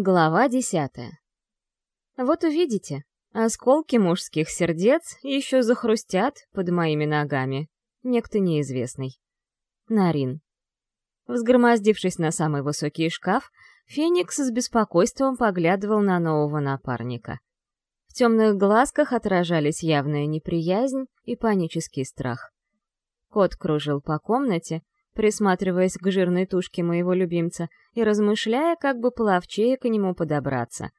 Глава десятая. Вот увидите, осколки мужских сердец еще захрустят под моими ногами. Некто неизвестный. Нарин. Взгромоздившись на самый высокий шкаф, Феникс с беспокойством поглядывал на нового напарника. В темных глазках отражались явная неприязнь и панический страх. Кот кружил по комнате, присматриваясь к жирной тушке моего любимца и размышляя, как бы половчее к нему подобраться.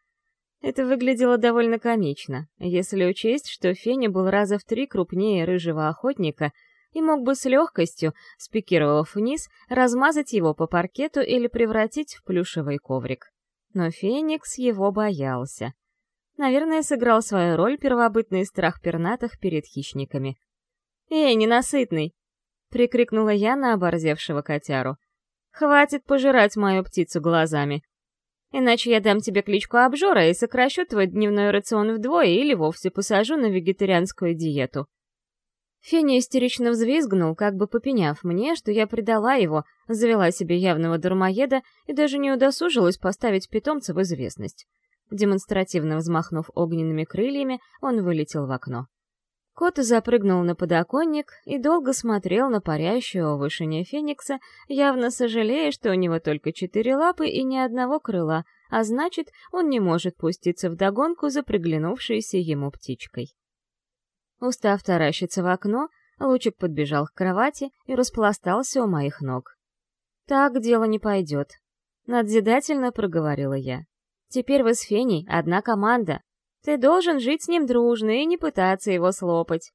Это выглядело довольно комично, если учесть, что Феня был раза в три крупнее рыжего охотника и мог бы с легкостью, спикировав вниз, размазать его по паркету или превратить в плюшевый коврик. Но Феникс его боялся. Наверное, сыграл свою роль первобытный страх пернатых перед хищниками. «Эй, ненасытный, — прикрикнула я на оборзевшего котяру. «Хватит пожирать мою птицу глазами. Иначе я дам тебе кличку обжора и сокращу твой дневной рацион вдвое или вовсе посажу на вегетарианскую диету». Феня истерично взвизгнул, как бы попеняв мне, что я предала его, завела себе явного дармоеда и даже не удосужилась поставить питомца в известность. Демонстративно взмахнув огненными крыльями, он вылетел в окно. Кот запрыгнул на подоконник и долго смотрел на парящего в вышине феникса, явно сожалея, что у него только четыре лапы и ни одного крыла, а значит, он не может пуститься в догонку за приглянувшейся ему птичкой. Устав таращиться в окно, Лучик подбежал к кровати и распластался у моих ног. «Так дело не пойдет», — надзидательно проговорила я. «Теперь вы с Феней одна команда, ты должен жить с ним дружно и не пытаться его слопать.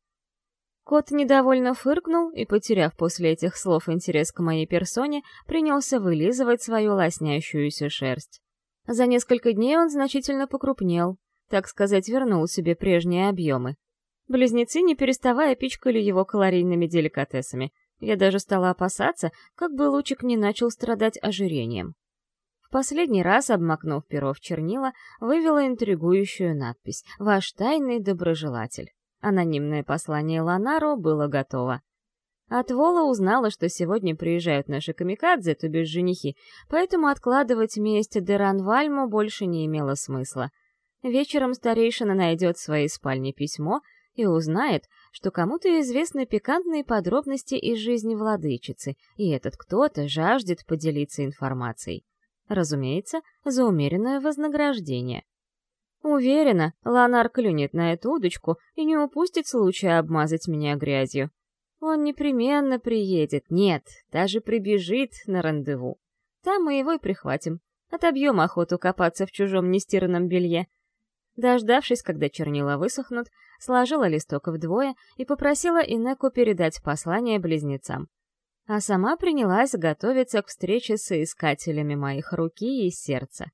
Кот недовольно фыркнул и, потеряв после этих слов интерес к моей персоне, принялся вылизывать свою лоснящуюся шерсть. За несколько дней он значительно покрупнел, так сказать, вернул себе прежние объемы. Близнецы, не переставая, пичкали его калорийными деликатесами. Я даже стала опасаться, как бы Лучик не начал страдать ожирением последний раз, обмакнув перо в чернила, вывела интригующую надпись «Ваш тайный доброжелатель». Анонимное послание Ланару было готово. От Вола узнала, что сегодня приезжают наши камикадзе, то бишь женихи, поэтому откладывать месть Деранвальму больше не имело смысла. Вечером старейшина найдет в своей спальне письмо и узнает, что кому-то известны пикантные подробности из жизни владычицы, и этот кто-то жаждет поделиться информацией. Разумеется, за умеренное вознаграждение. Уверена, Ланар клюнет на эту удочку и не упустит случая обмазать меня грязью. Он непременно приедет, нет, даже прибежит на рандеву. Там мы его и прихватим. Отобьем охоту копаться в чужом нестиранном белье. Дождавшись, когда чернила высохнут, сложила листок вдвое и попросила Инеку передать послание близнецам а сама принялась готовиться к встрече с искателями моих руки и сердца.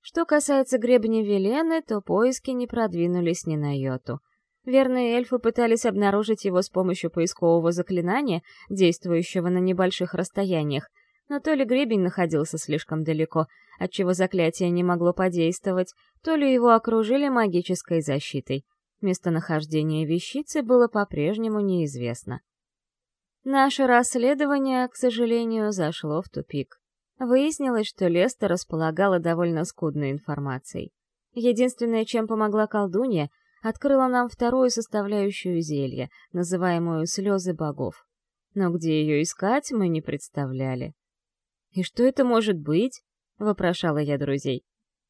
Что касается гребня Велены, то поиски не продвинулись ни на йоту. Верные эльфы пытались обнаружить его с помощью поискового заклинания, действующего на небольших расстояниях, но то ли гребень находился слишком далеко, отчего заклятие не могло подействовать, то ли его окружили магической защитой. Местонахождение вещицы было по-прежнему неизвестно. Наше расследование, к сожалению, зашло в тупик. Выяснилось, что Леста располагала довольно скудной информацией. Единственное, чем помогла колдунья, открыла нам вторую составляющую зелья, называемую «слезы богов». Но где ее искать, мы не представляли. «И что это может быть?» — вопрошала я друзей.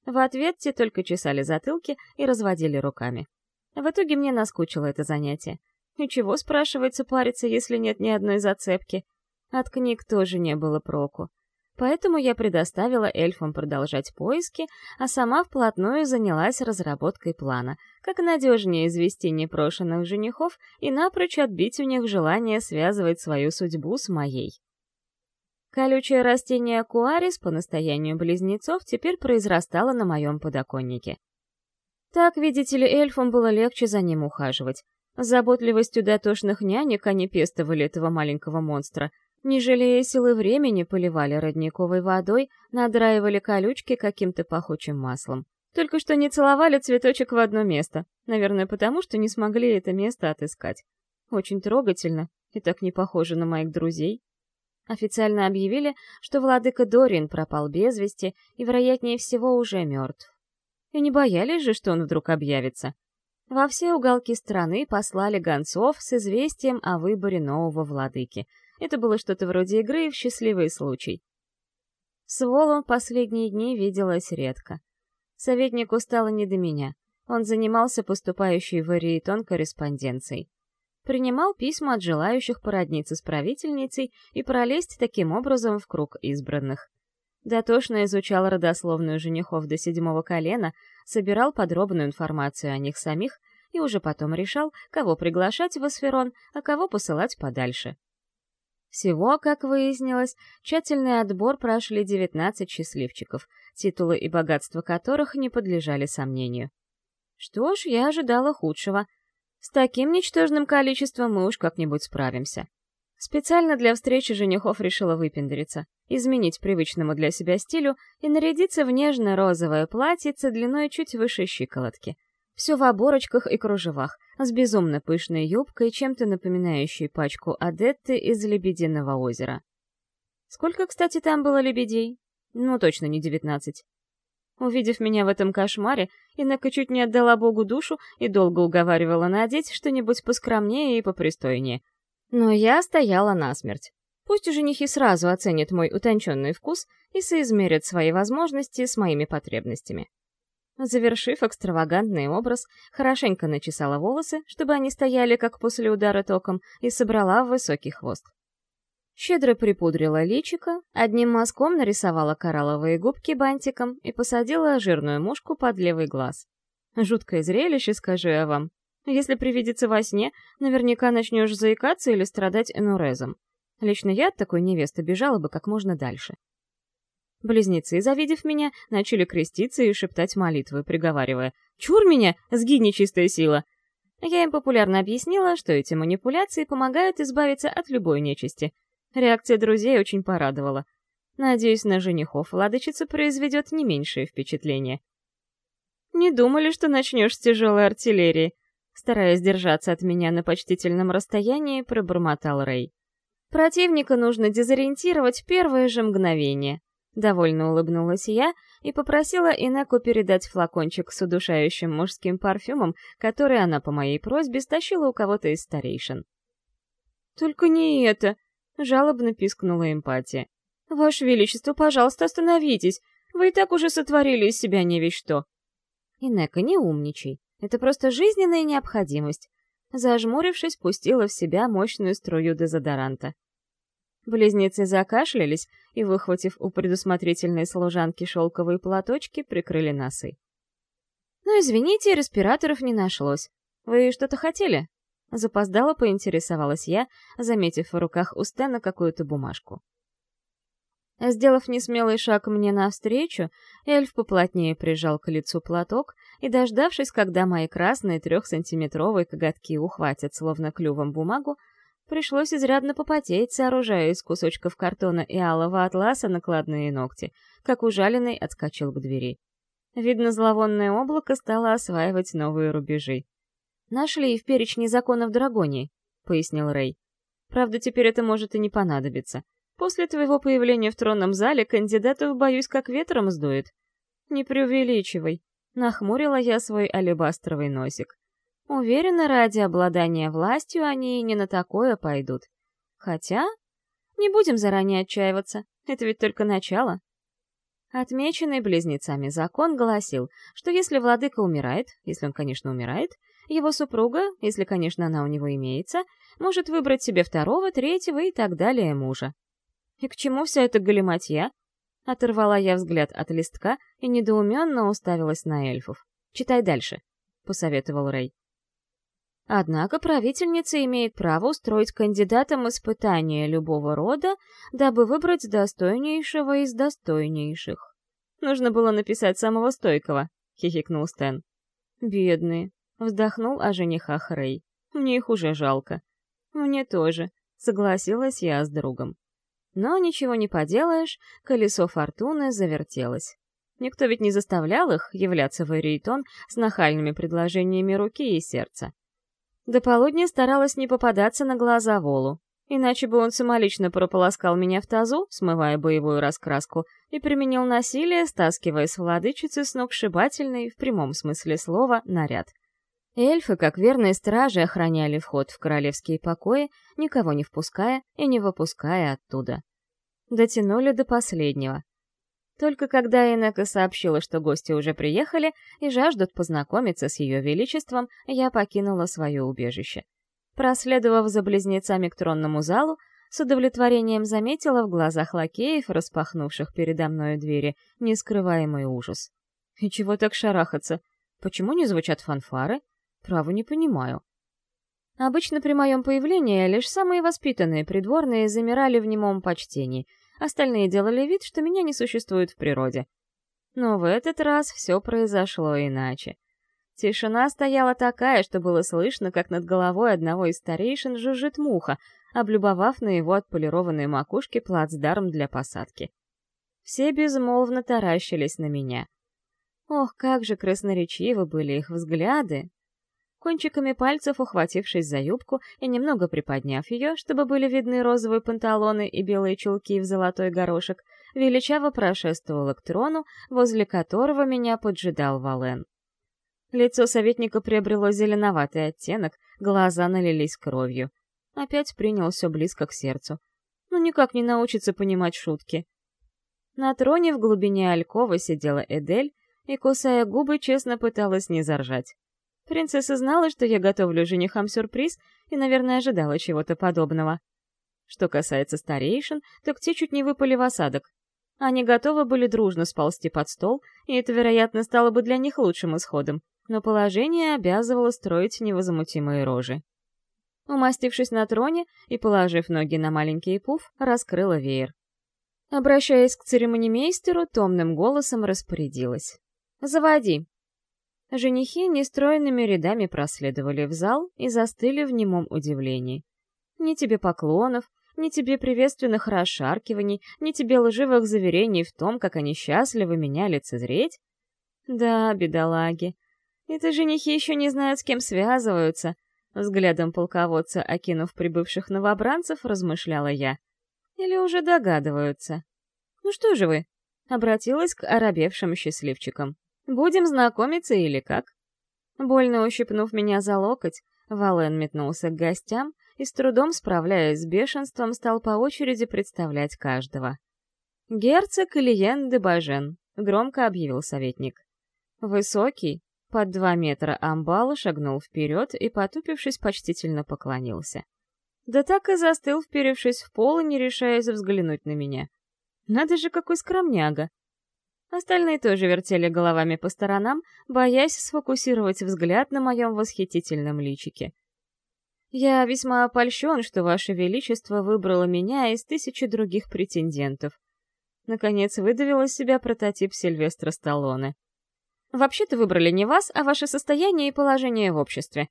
В ответ те только чесали затылки и разводили руками. В итоге мне наскучило это занятие. И чего, спрашивается, париться, если нет ни одной зацепки? От книг тоже не было проку. Поэтому я предоставила эльфам продолжать поиски, а сама вплотную занялась разработкой плана, как надежнее извести непрошенных женихов и напрочь отбить у них желание связывать свою судьбу с моей. Колючее растение куарис по настоянию близнецов теперь произрастало на моем подоконнике. Так, видите ли, эльфам было легче за ним ухаживать. Заботливостью дотошных нянек они пестовали этого маленького монстра, не жалея силы времени, поливали родниковой водой, надраивали колючки каким-то пахучим маслом. Только что не целовали цветочек в одно место, наверное, потому что не смогли это место отыскать. Очень трогательно и так не похоже на моих друзей. Официально объявили, что владыка Дорин пропал без вести и, вероятнее всего, уже мертв. И не боялись же, что он вдруг объявится. Во все уголки страны послали гонцов с известием о выборе нового владыки. Это было что-то вроде игры в счастливый случай. С Волом последние дни виделась редко. Советнику стало не до меня. Он занимался поступающей в Ариетон корреспонденцией. Принимал письма от желающих породниться с правительницей и пролезть таким образом в круг избранных. Дотошно изучал родословную женихов до седьмого колена, собирал подробную информацию о них самих и уже потом решал, кого приглашать в Асферон, а кого посылать подальше. Всего, как выяснилось, тщательный отбор прошли 19 счастливчиков, титулы и богатства которых не подлежали сомнению. Что ж, я ожидала худшего. С таким ничтожным количеством мы уж как-нибудь справимся. Специально для встречи женихов решила выпендриться, изменить привычному для себя стилю и нарядиться в нежно-розовое платьице длиной чуть выше щиколотки. Все в оборочках и кружевах, с безумно пышной юбкой, чем-то напоминающей пачку Адетты из Лебединого озера. Сколько, кстати, там было лебедей? Ну, точно не девятнадцать. Увидев меня в этом кошмаре, Инека чуть не отдала Богу душу и долго уговаривала надеть что-нибудь поскромнее и попристойнее. Но я стояла насмерть. Пусть женихи сразу оценят мой утонченный вкус и соизмерят свои возможности с моими потребностями. Завершив экстравагантный образ, хорошенько начесала волосы, чтобы они стояли, как после удара током, и собрала в высокий хвост. Щедро припудрила личико, одним мазком нарисовала коралловые губки бантиком и посадила жирную мушку под левый глаз. Жуткое зрелище, скажу я вам. Если привидится во сне, наверняка начнешь заикаться или страдать энурезом. Лично я от такой невесты бежала бы как можно дальше. Близнецы, завидев меня, начали креститься и шептать молитвы, приговаривая «Чур меня! Сгинь, нечистая сила!» Я им популярно объяснила, что эти манипуляции помогают избавиться от любой нечисти. Реакция друзей очень порадовала. Надеюсь, на женихов владычица произведет не меньшее впечатление. «Не думали, что начнешь с тяжелой артиллерии?» Стараясь держаться от меня на почтительном расстоянии, пробормотал Рэй. «Противника нужно дезориентировать в первое же мгновение». Довольно улыбнулась я и попросила Инеку передать флакончик с удушающим мужским парфюмом, который она по моей просьбе стащила у кого-то из старейшин. «Только не это!» — жалобно пискнула эмпатия. «Ваше Величество, пожалуйста, остановитесь! Вы и так уже сотворили из себя не весь что!» «Инека, не умничай. Это просто жизненная необходимость». Зажмурившись, пустила в себя мощную струю дезодоранта. Близнецы закашлялись и, выхватив у предусмотрительной служанки шелковые платочки, прикрыли носы. «Ну, извините, респираторов не нашлось. Вы что-то хотели?» Запоздала поинтересовалась я, заметив в руках у Стэна какую-то бумажку. Сделав несмелый шаг мне навстречу, эльф поплотнее прижал к лицу платок и, дождавшись, когда мои красные трехсантиметровые коготки ухватят словно клювом бумагу, Пришлось изрядно попотеть, сооружая из кусочков картона и алого атласа накладные ногти, как ужаленный отскочил к двери. Видно, зловонное облако стало осваивать новые рубежи. «Нашли в перечне законов Драгонии», — пояснил Рэй. «Правда, теперь это может и не понадобиться. После твоего появления в тронном зале кандидатов, боюсь, как ветром сдует». «Не преувеличивай», — нахмурила я свой алебастровый носик. Уверена, ради обладания властью они не на такое пойдут. Хотя, не будем заранее отчаиваться, это ведь только начало. Отмеченный близнецами закон гласил, что если владыка умирает, если он, конечно, умирает, его супруга, если, конечно, она у него имеется, может выбрать себе второго, третьего и так далее мужа. И к чему вся эта галиматья? Оторвала я взгляд от листка и недоуменно уставилась на эльфов. «Читай дальше», — посоветовал Рэй. Однако правительница имеет право устроить кандидатам испытания любого рода, дабы выбрать достойнейшего из достойнейших. Нужно было написать самого стойкого, хихикнул Стэн. Бедные, вздохнул о женихах Рэй. Мне их уже жалко. Мне тоже, согласилась я с другом. Но ничего не поделаешь, колесо фортуны завертелось. Никто ведь не заставлял их являться в Эрейтон с нахальными предложениями руки и сердца. До полудня старалась не попадаться на глаза Волу. Иначе бы он самолично прополоскал меня в тазу, смывая боевую раскраску, и применил насилие, стаскивая с владычицы сногсшибательный, в прямом смысле слова, наряд. Эльфы, как верные стражи, охраняли вход в королевские покои, никого не впуская и не выпуская оттуда. Дотянули до последнего. Только когда Инека сообщила, что гости уже приехали и жаждут познакомиться с ее величеством, я покинула свое убежище. Проследовав за близнецами к тронному залу, с удовлетворением заметила в глазах лакеев, распахнувших передо мною двери, нескрываемый ужас. И чего так шарахаться? Почему не звучат фанфары? Право не понимаю. Обычно при моем появлении лишь самые воспитанные придворные замирали в немом почтении, остальные делали вид, что меня не существует в природе. Но в этот раз все произошло иначе. Тишина стояла такая, что было слышно, как над головой одного из старейшин жужжит муха, облюбовав на его отполированной макушке плацдарм для посадки. Все безмолвно таращились на меня. Ох, как же красноречивы были их взгляды! Кончиками пальцев, ухватившись за юбку и немного приподняв ее, чтобы были видны розовые панталоны и белые чулки в золотой горошек, величаво прошествовала к трону, возле которого меня поджидал Вален. Лицо советника приобрело зеленоватый оттенок, глаза налились кровью. Опять принял все близко к сердцу. Ну никак не научится понимать шутки. На троне в глубине алькова сидела Эдель и, кусая губы, честно пыталась не заржать. Принцесса знала, что я готовлю женихам сюрприз и, наверное, ожидала чего-то подобного. Что касается старейшин, так те чуть не выпали в осадок. Они готовы были дружно сползти под стол, и это, вероятно, стало бы для них лучшим исходом но положение обязывало строить невозмутимые рожи. Умастившись на троне и положив ноги на маленький пуф, раскрыла веер. Обращаясь к церемонимейстеру, томным голосом распорядилась. «Заводи!» Женихи нестроенными рядами проследовали в зал и застыли в немом удивлении. Ни тебе поклонов, ни тебе приветственных расшаркиваний, ни тебе лживых заверений в том, как они счастливы меня лицезреть. Да, бедолаги, это женихи еще не знают, с кем связываются. Взглядом полководца, окинув прибывших новобранцев, размышляла я. Или уже догадываются. «Ну что же вы?» — обратилась к оробевшим счастливчикам. «Будем знакомиться или как?» Больно ущипнув меня за локоть, Вален метнулся к гостям и, с трудом справляясь с бешенством, стал по очереди представлять каждого. «Герцог Ильен де Бажен», — громко объявил советник. Высокий, под два метра амбал шагнул вперед и, потупившись, почтительно поклонился. Да так и застыл, вперевшись в пол и не решаясь взглянуть на меня. Надо же, какой скромняга! Остальные тоже вертели головами по сторонам, боясь сфокусировать взгляд на моем восхитительном личике. «Я весьма опольщен, что Ваше Величество выбрало меня из тысячи других претендентов». Наконец выдавил из себя прототип Сильвестра Сталлоне. Вообще-то выбрали не вас, а ваше состояние и положение в обществе.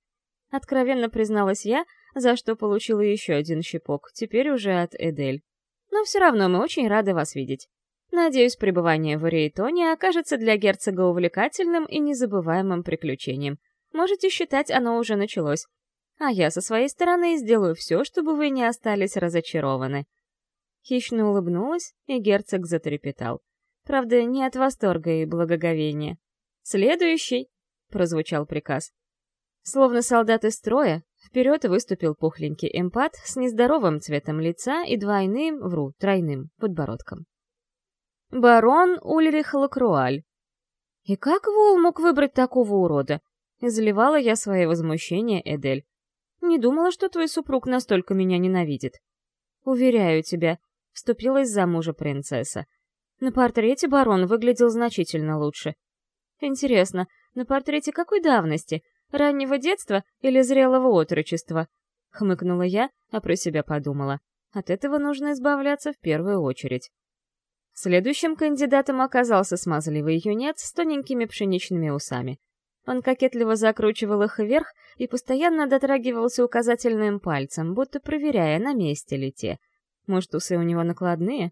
Откровенно призналась я, за что получила еще один щепок, теперь уже от Эдель. Но все равно мы очень рады вас видеть. Надеюсь, пребывание в Ориетоне окажется для герцога увлекательным и незабываемым приключением. Можете считать, оно уже началось. А я со своей стороны сделаю все, чтобы вы не остались разочарованы. Хищно улыбнулась, и герцог затрепетал. Правда, не от восторга и благоговения. «Следующий!» — прозвучал приказ. Словно солдат из строя, вперед выступил пухленький эмпат с нездоровым цветом лица и двойным, вру, тройным подбородком. «Барон Ульрих Лакруаль». «И как Вол мог выбрать такого урода?» — изливала я свое возмущение Эдель. «Не думала, что твой супруг настолько меня ненавидит». «Уверяю тебя», — вступилась за мужа принцесса. «На портрете барон выглядел значительно лучше. Интересно, на портрете какой давности? Раннего детства или зрелого отрочества? Хмыкнула я, а про себя подумала. От этого нужно избавляться в первую очередь. Следующим кандидатом оказался смазливый юнец с тоненькими пшеничными усами. Он кокетливо закручивал их вверх и постоянно дотрагивался указательным пальцем, будто проверяя, на месте ли те. Может, усы у него накладные?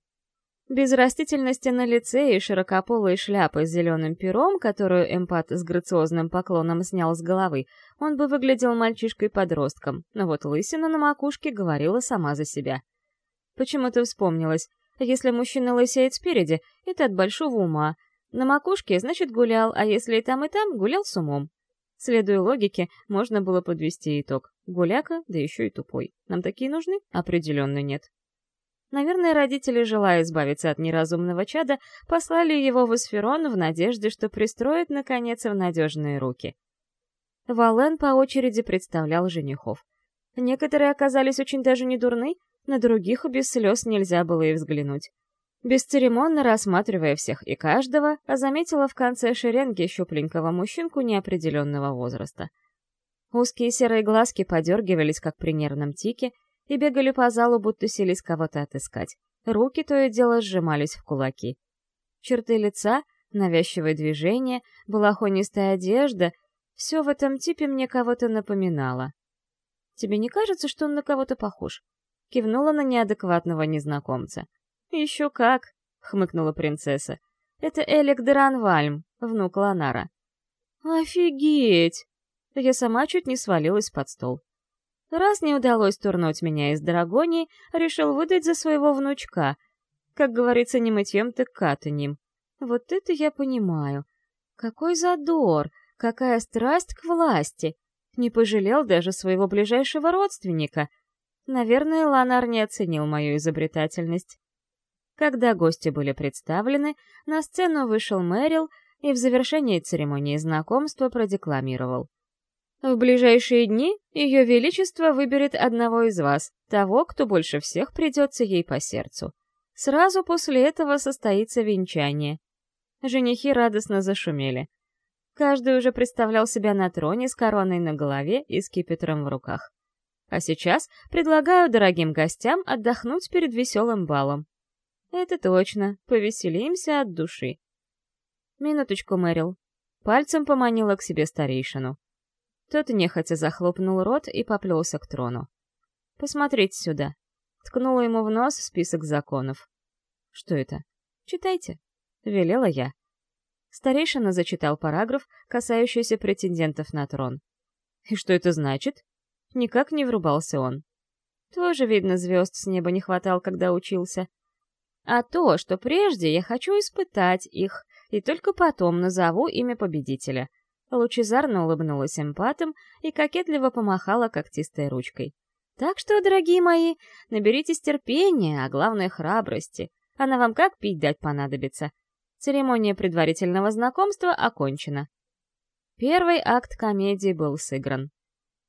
Без растительности на лице и широкополой шляпы с зеленым пером, которую эмпат с грациозным поклоном снял с головы, он бы выглядел мальчишкой-подростком, но вот лысина на макушке говорила сама за себя. Почему-то вспомнилось, если мужчина лысеет спереди, это от большого ума, на макушке, значит, гулял, а если и там, и там, гулял с умом. Следуя логике, можно было подвести итог. Гуляка, да еще и тупой. Нам такие нужны? Определенно нет. Наверное, родители, желая избавиться от неразумного чада, послали его в Эсферон в надежде, что пристроят, наконец, в надежные руки. Вален по очереди представлял женихов. Некоторые оказались очень даже не дурны, на других без слез нельзя было и взглянуть. Бесцеремонно рассматривая всех и каждого, а заметила в конце шеренги щупленького мужчинку неопределенного возраста. Узкие серые глазки подергивались, как при нервном тике, и бегали по залу, будто селись кого-то отыскать. Руки то и дело сжимались в кулаки. Черты лица, навязчивое движение, балахонистая одежда — все в этом типе мне кого-то напоминало. «Тебе не кажется, что он на кого-то похож?» Кивнула на неадекватного незнакомца. «Еще как!» — хмыкнула принцесса. «Это Элик Деранвальм, внук Ланара». «Офигеть!» Я сама чуть не свалилась под стол. Раз не удалось турнуть меня из Драгонии, решил выдать за своего внучка. Как говорится, не мытьем, так катаньем. Вот это я понимаю. Какой задор, какая страсть к власти. Не пожалел даже своего ближайшего родственника. Наверное, Ланар не оценил мою изобретательность. Когда гости были представлены, на сцену вышел Мэрил и в завершении церемонии знакомства продекламировал — в ближайшие дни Ее Величество выберет одного из вас, того, кто больше всех придется ей по сердцу. Сразу после этого состоится венчание. Женихи радостно зашумели. Каждый уже представлял себя на троне с короной на голове и скипетром в руках. А сейчас предлагаю дорогим гостям отдохнуть перед веселым балом. Это точно, повеселимся от души. Минуточку, Мэрил. Пальцем поманила к себе старейшину. Тот нехотя захлопнул рот и поплелся к трону. «Посмотрите сюда». Ткнула ему в нос список законов. «Что это?» «Читайте», — велела я. Старейшина зачитал параграф, касающийся претендентов на трон. «И что это значит?» Никак не врубался он. Тоже, видно, звезд с неба не хватал, когда учился. А то, что прежде я хочу испытать их, и только потом назову имя победителя — Лучезарно улыбнулась эмпатом и кокетливо помахала когтистой ручкой. «Так что, дорогие мои, наберитесь терпения, а главное храбрости. Она вам как пить дать понадобится. Церемония предварительного знакомства окончена». Первый акт комедии был сыгран.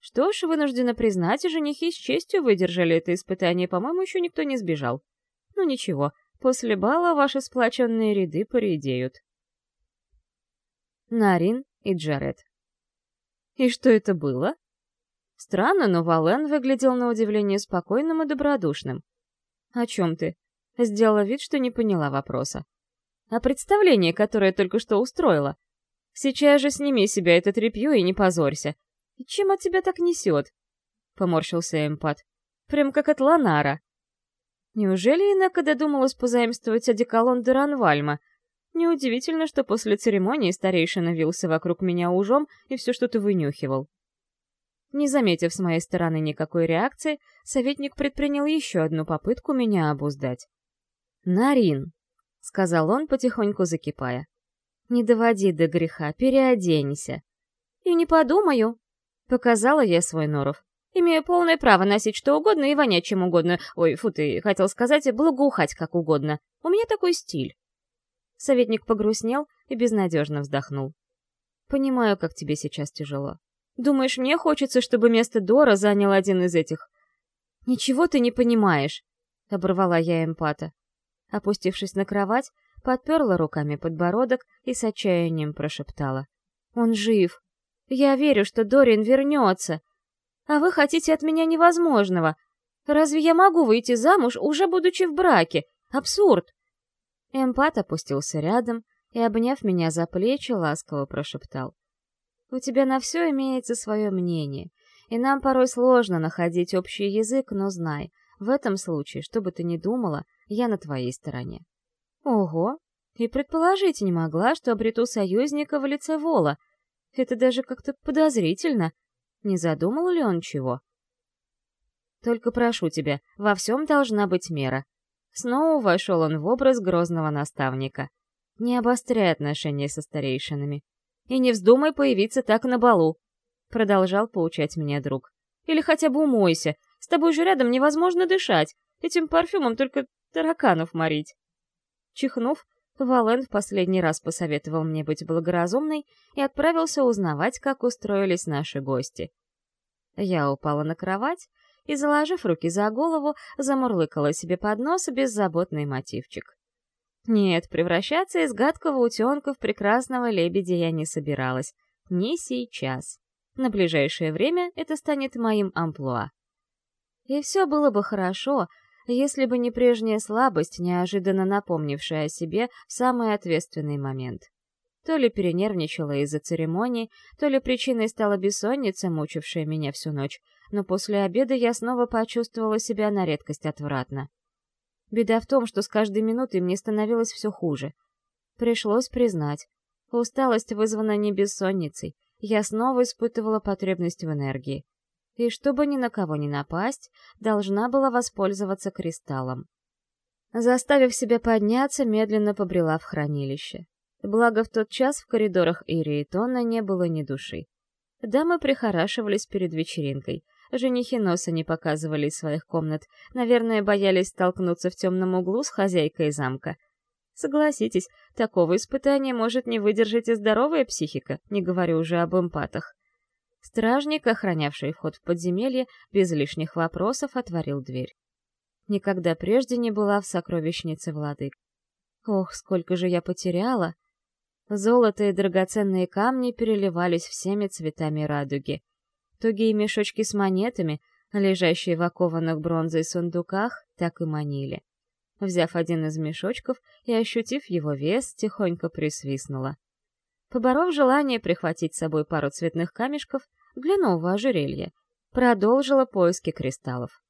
Что ж, вынуждена признать, женихи с честью выдержали это испытание, по-моему, еще никто не сбежал. Ну ничего, после бала ваши сплоченные ряды поредеют. Нарин и Джаред. И что это было? Странно, но Вален выглядел на удивление спокойным и добродушным. «О чем ты?» Сделала вид, что не поняла вопроса. «О представлении, которое только что устроила. Сейчас же сними себя это тряпье и не позорься. Чем от тебя так несет?» Поморщился эмпат. «Прям как от Ланара». Неужели Инака додумалась позаимствовать одеколон Деранвальма — Неудивительно, что после церемонии старейшина вился вокруг меня ужом и все что-то вынюхивал. Не заметив с моей стороны никакой реакции, советник предпринял еще одну попытку меня обуздать. «Нарин», — сказал он, потихоньку закипая, — «не доводи до греха, переоденься». «И не подумаю», — показала я свой норов. «Имею полное право носить что угодно и вонять чем угодно. Ой, фу ты, хотел сказать, благоухать как угодно. У меня такой стиль». Советник погрустнел и безнадежно вздохнул. «Понимаю, как тебе сейчас тяжело. Думаешь, мне хочется, чтобы место Дора занял один из этих?» «Ничего ты не понимаешь», — оборвала я эмпата. Опустившись на кровать, подперла руками подбородок и с отчаянием прошептала. «Он жив. Я верю, что Дорин вернется. А вы хотите от меня невозможного. Разве я могу выйти замуж, уже будучи в браке? Абсурд!» Эмпат опустился рядом и, обняв меня за плечи, ласково прошептал. «У тебя на все имеется свое мнение, и нам порой сложно находить общий язык, но знай, в этом случае, что бы ты ни думала, я на твоей стороне. Ого, и предположить не могла, что обрету союзника в лице Вола. Это даже как-то подозрительно. Не задумал ли он чего? Только прошу тебя, во всем должна быть мера. Снова вошел он в образ грозного наставника. Не обостряй отношения со старейшинами. И не вздумай появиться так на балу. Продолжал поучать меня друг. Или хотя бы умойся. С тобой же рядом невозможно дышать. Этим парфюмом только тараканов морить. Чихнув, Вален в последний раз посоветовал мне быть благоразумной и отправился узнавать, как устроились наши гости. Я упала на кровать и, заложив руки за голову, замурлыкала себе под нос беззаботный мотивчик. Нет, превращаться из гадкого утенка в прекрасного лебедя я не собиралась. Не сейчас. На ближайшее время это станет моим амплуа. И все было бы хорошо, если бы не прежняя слабость, неожиданно напомнившая о себе в самый ответственный момент. То ли перенервничала из-за церемонии, то ли причиной стала бессонница, мучившая меня всю ночь, но после обеда я снова почувствовала себя на редкость отвратно. Беда в том, что с каждой минутой мне становилось все хуже. Пришлось признать, усталость вызвана не бессонницей, я снова испытывала потребность в энергии и, чтобы ни на кого не напасть, должна была воспользоваться кристаллом. Заставив себя подняться, медленно побрела в хранилище. Благо, в тот час в коридорах Ириэтона не было ни души. Дамы прихорашивались перед вечеринкой. Женихи носа не показывали из своих комнат. Наверное, боялись столкнуться в темном углу с хозяйкой замка. Согласитесь, такого испытания может не выдержать и здоровая психика, не говорю уже об эмпатах. Стражник, охранявший вход в подземелье, без лишних вопросов отворил дверь. Никогда прежде не была в сокровищнице владык. Ох, сколько же я потеряла! Золото и драгоценные камни переливались всеми цветами радуги. Тугие мешочки с монетами, лежащие в окованных бронзой сундуках, так и манили. Взяв один из мешочков и ощутив его вес, тихонько присвистнула. Поборов желание прихватить с собой пару цветных камешков для нового ожерелья, продолжила поиски кристаллов.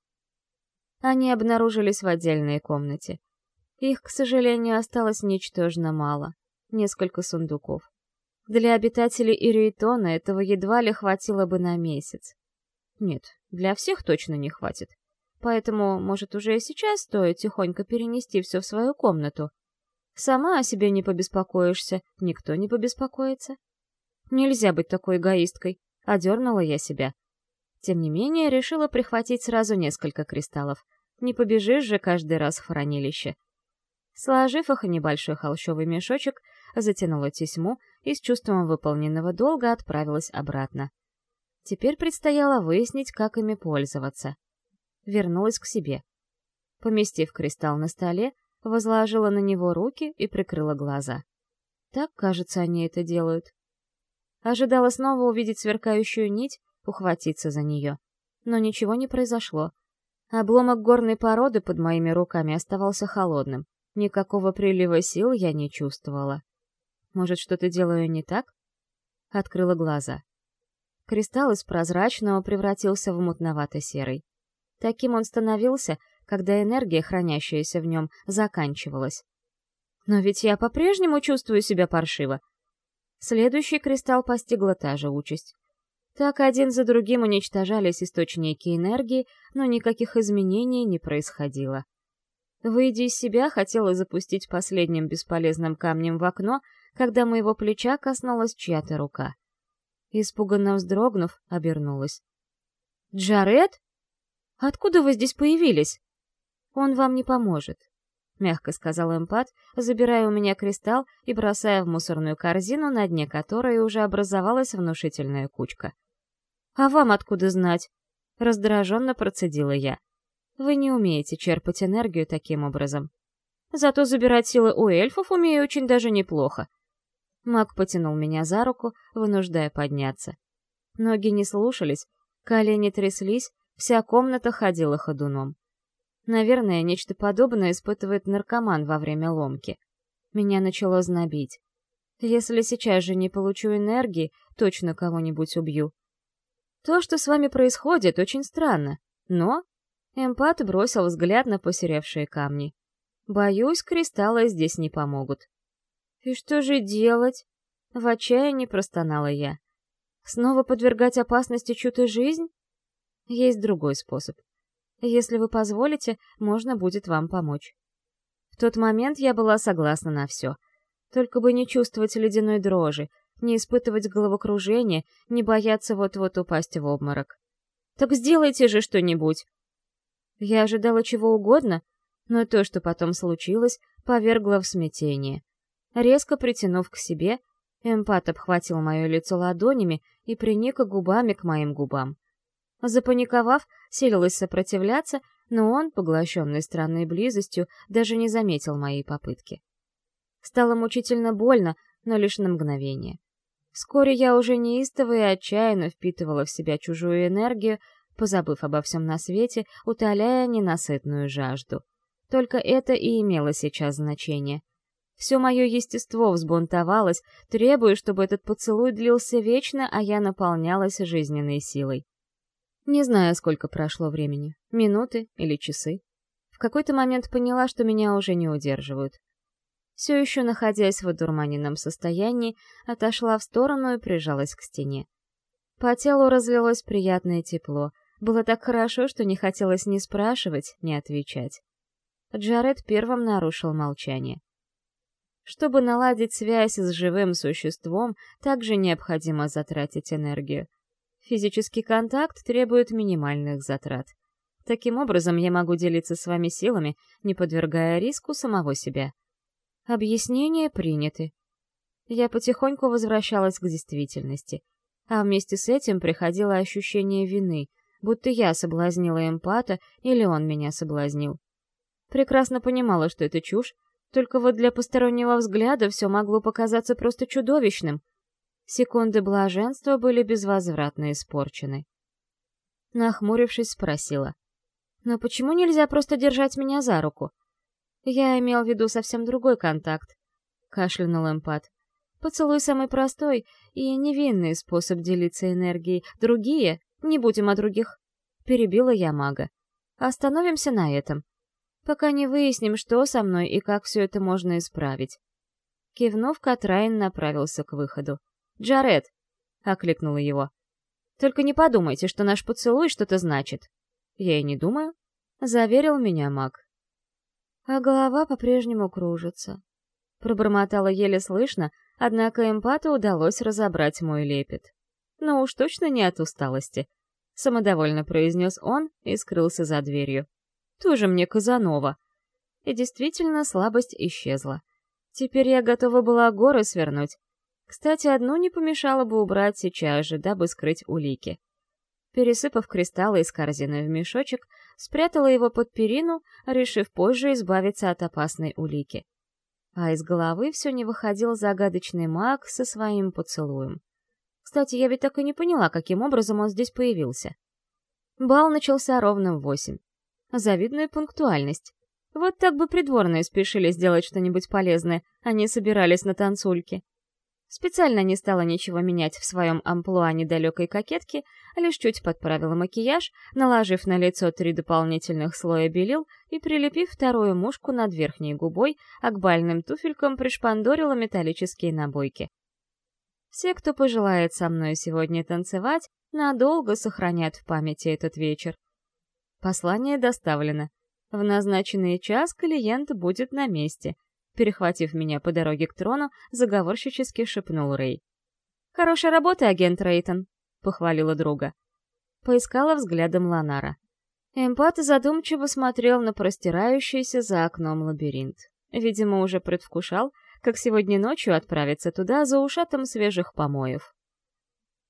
Они обнаружились в отдельной комнате. Их, к сожалению, осталось ничтожно мало. Несколько сундуков. Для обитателей Ириэтона этого едва ли хватило бы на месяц. Нет, для всех точно не хватит. Поэтому, может, уже и сейчас стоит тихонько перенести все в свою комнату, Сама о себе не побеспокоишься, никто не побеспокоится. Нельзя быть такой эгоисткой, одернула я себя. Тем не менее, решила прихватить сразу несколько кристаллов. Не побежишь же каждый раз в хранилище. Сложив их в небольшой холщовый мешочек, затянула тесьму и с чувством выполненного долга отправилась обратно. Теперь предстояло выяснить, как ими пользоваться. Вернулась к себе. Поместив кристалл на столе, возложила на него руки и прикрыла глаза. Так, кажется, они это делают. Ожидала снова увидеть сверкающую нить, ухватиться за нее. Но ничего не произошло. Обломок горной породы под моими руками оставался холодным. Никакого прилива сил я не чувствовала. Может, что-то делаю не так? Открыла глаза. Кристалл из прозрачного превратился в мутновато-серый. Таким он становился, когда энергия, хранящаяся в нем, заканчивалась. Но ведь я по-прежнему чувствую себя паршиво. Следующий кристалл постигла та же участь. Так один за другим уничтожались источники энергии, но никаких изменений не происходило. Выйдя из себя, хотела запустить последним бесполезным камнем в окно, когда моего плеча коснулась чья-то рука. Испуганно вздрогнув, обернулась. «Джаред? Откуда вы здесь появились?» Он вам не поможет», — мягко сказал эмпат, забирая у меня кристалл и бросая в мусорную корзину, на дне которой уже образовалась внушительная кучка. «А вам откуда знать?» — раздраженно процедила я. «Вы не умеете черпать энергию таким образом. Зато забирать силы у эльфов умею очень даже неплохо». Маг потянул меня за руку, вынуждая подняться. Ноги не слушались, колени тряслись, вся комната ходила ходуном. Наверное, нечто подобное испытывает наркоман во время ломки. Меня начало знобить. Если сейчас же не получу энергии, точно кого-нибудь убью. То, что с вами происходит, очень странно, но... Эмпат бросил взгляд на посеревшие камни. Боюсь, кристаллы здесь не помогут. И что же делать? В отчаянии простонала я. Снова подвергать опасности чью-то жизнь? Есть другой способ. Если вы позволите, можно будет вам помочь. В тот момент я была согласна на все. Только бы не чувствовать ледяной дрожи, не испытывать головокружения, не бояться вот-вот упасть в обморок. «Так сделайте же что-нибудь!» Я ожидала чего угодно, но то, что потом случилось, повергло в смятение. Резко притянув к себе, эмпат обхватил мое лицо ладонями и приник губами к моим губам. Запаниковав, силилась сопротивляться, но он, поглощенный странной близостью, даже не заметил моей попытки. Стало мучительно больно, но лишь на мгновение. Вскоре я уже неистово и отчаянно впитывала в себя чужую энергию, позабыв обо всем на свете, утоляя ненасытную жажду. Только это и имело сейчас значение. Все мое естество взбунтовалось, требуя, чтобы этот поцелуй длился вечно, а я наполнялась жизненной силой. Не знаю, сколько прошло времени, минуты или часы. В какой-то момент поняла, что меня уже не удерживают все еще находясь в одурманенном состоянии, отошла в сторону и прижалась к стене. По телу разлилось приятное тепло. Было так хорошо, что не хотелось ни спрашивать, ни отвечать. Джаред первым нарушил молчание. Чтобы наладить связь с живым существом, также необходимо затратить энергию. Физический контакт требует минимальных затрат. Таким образом, я могу делиться с вами силами, не подвергая риску самого себя. Объяснения приняты. Я потихоньку возвращалась к действительности, а вместе с этим приходило ощущение вины, будто я соблазнила эмпата или он меня соблазнил. Прекрасно понимала, что это чушь, только вот для постороннего взгляда все могло показаться просто чудовищным. Секунды блаженства были безвозвратно испорчены. Нахмурившись, спросила. «Но почему нельзя просто держать меня за руку? Я имел в виду совсем другой контакт. Кашлянул эмпат. Поцелуй самый простой и невинный способ делиться энергией. Другие, не будем о других. Перебила я мага. Остановимся на этом. Пока не выясним, что со мной и как все это можно исправить. Кивнув, Катрайн направился к выходу. «Джаред!» — окликнула его. «Только не подумайте, что наш поцелуй что-то значит». «Я и не думаю», — заверил меня маг а голова по-прежнему кружится. Пробормотала еле слышно, однако эмпату удалось разобрать мой лепет. Но уж точно не от усталости. Самодовольно произнес он и скрылся за дверью. Тоже мне Казанова. И действительно слабость исчезла. Теперь я готова была горы свернуть. Кстати, одну не помешало бы убрать сейчас же, дабы скрыть улики. Пересыпав кристаллы из корзины в мешочек, спрятала его под перину, решив позже избавиться от опасной улики. А из головы все не выходил загадочный маг со своим поцелуем. Кстати, я ведь так и не поняла, каким образом он здесь появился. Бал начался ровно в восемь. Завидная пунктуальность. Вот так бы придворные спешили сделать что-нибудь полезное, а не собирались на танцульки. Специально не стала ничего менять в своем амплуа недалекой кокетки, а лишь чуть подправила макияж, наложив на лицо три дополнительных слоя белил и прилепив вторую мушку над верхней губой, а к бальным туфелькам пришпандорила металлические набойки. Все, кто пожелает со мной сегодня танцевать, надолго сохранят в памяти этот вечер. Послание доставлено. В назначенный час клиент будет на месте — Перехватив меня по дороге к трону, заговорщически шепнул Рэй. «Хорошая работа, агент Рейтон», — похвалила друга. Поискала взглядом Ланара. Эмпат задумчиво смотрел на простирающийся за окном лабиринт. Видимо, уже предвкушал, как сегодня ночью отправиться туда за ушатом свежих помоев.